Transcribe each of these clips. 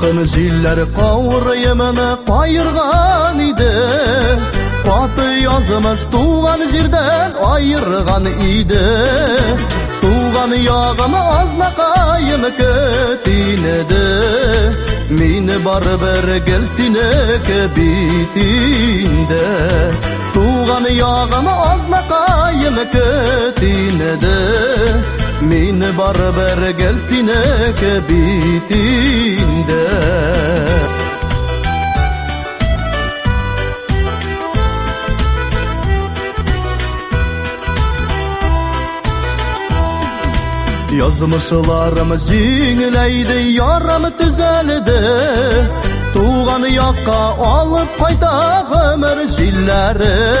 Salkın ziller kavur yemene kayırgan idi. Batı yazmış tuğan jirden ayırgan idi. Tuğan yağımı azma kayım kötinedi Mini barber gelsine kebitinde. Tuğan yağımı azma kayım Min barber gelsine kebitinde. Yazmışlarım zingleydi yaram düzeldi. Tuğan yakka alıp kayta ömür zilleri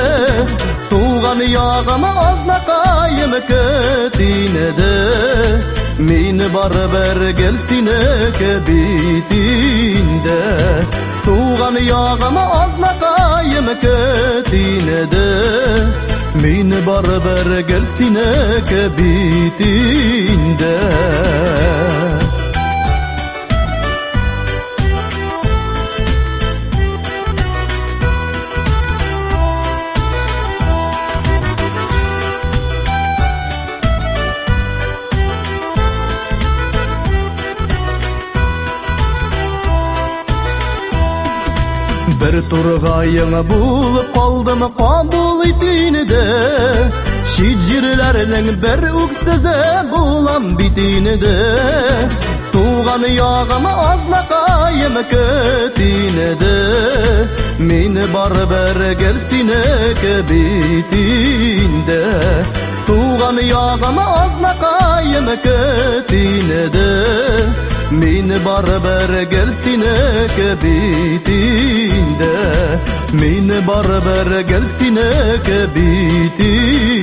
Tuğan yağımı azna kayım kötinede Min barber gelsine kebitinde Tuğan yağımı azna kayım kötinede Min barber Бер турыга яңа булып калдым кабул ит инедә Чит җирләрнең бер үк сөзе булам бит инедә Туган ягыма азнакаем көт инедә Мине бары бер гел синеке бит инде Туган ягыма азнакаем көт инедә Мине бары бер гел синеке бит инде بيتيندا من بربر جلسنا كبيتيندا